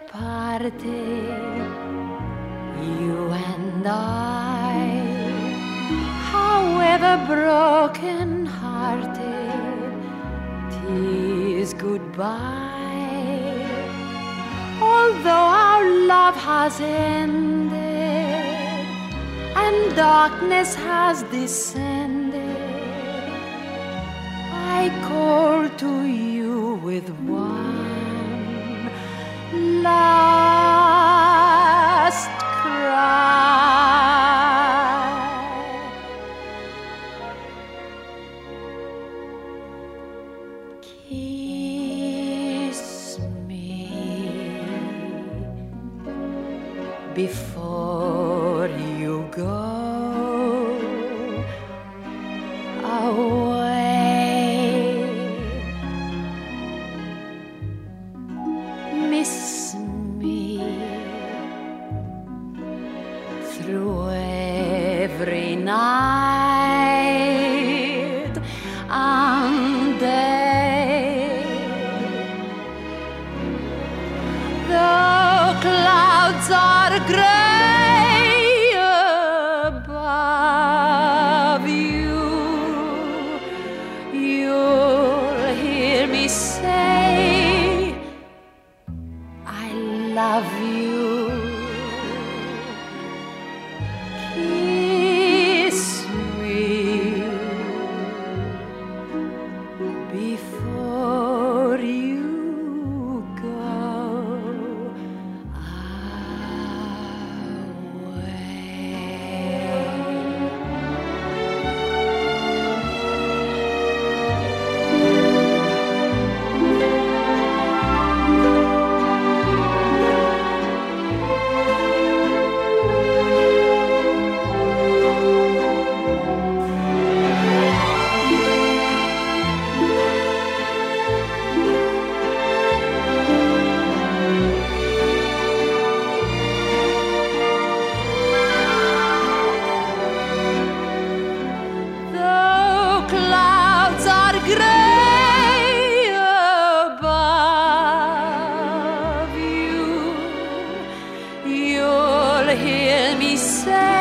parted, you and I. However broken hearted, tis goodbye. Although our love has ended and darkness has descended, I call to you with one last cry. Kiss me before you go night and day. The clouds are gray above you. You'll hear me say, I love you. gray above you. You'll hear me say.